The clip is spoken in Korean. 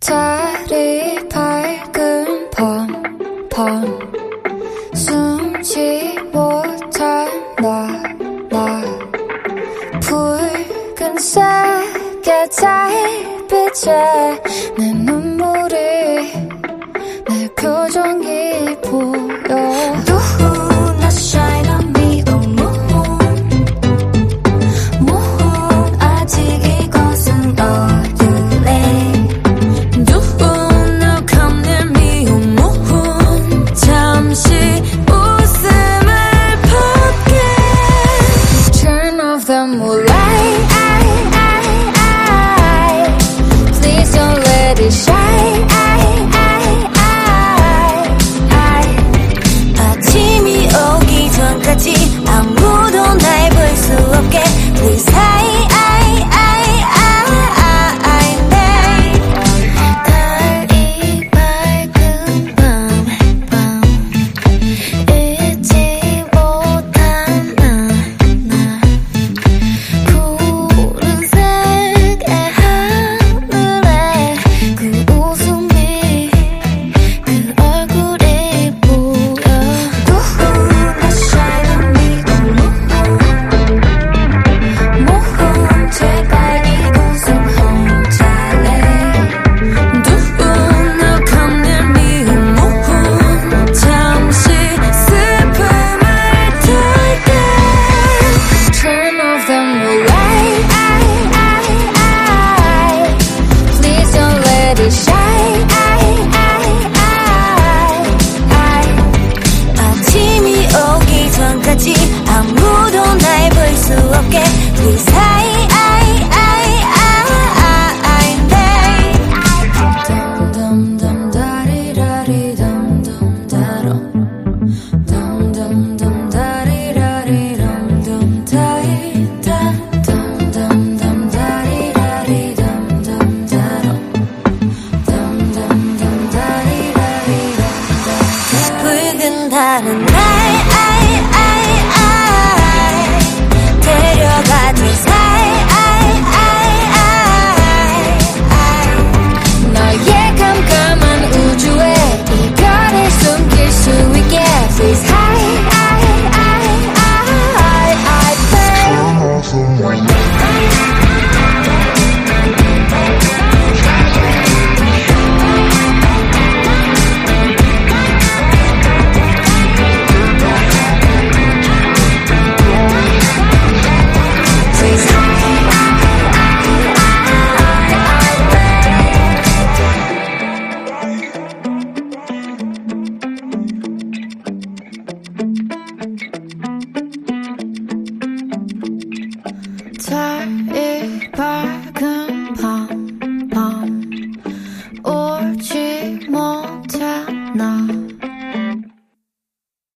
달이 밝은 밤밤. 숨지 못한 나나. 붉은색의 달빛에 내 눈물이 내 표정이 보여. ça et pas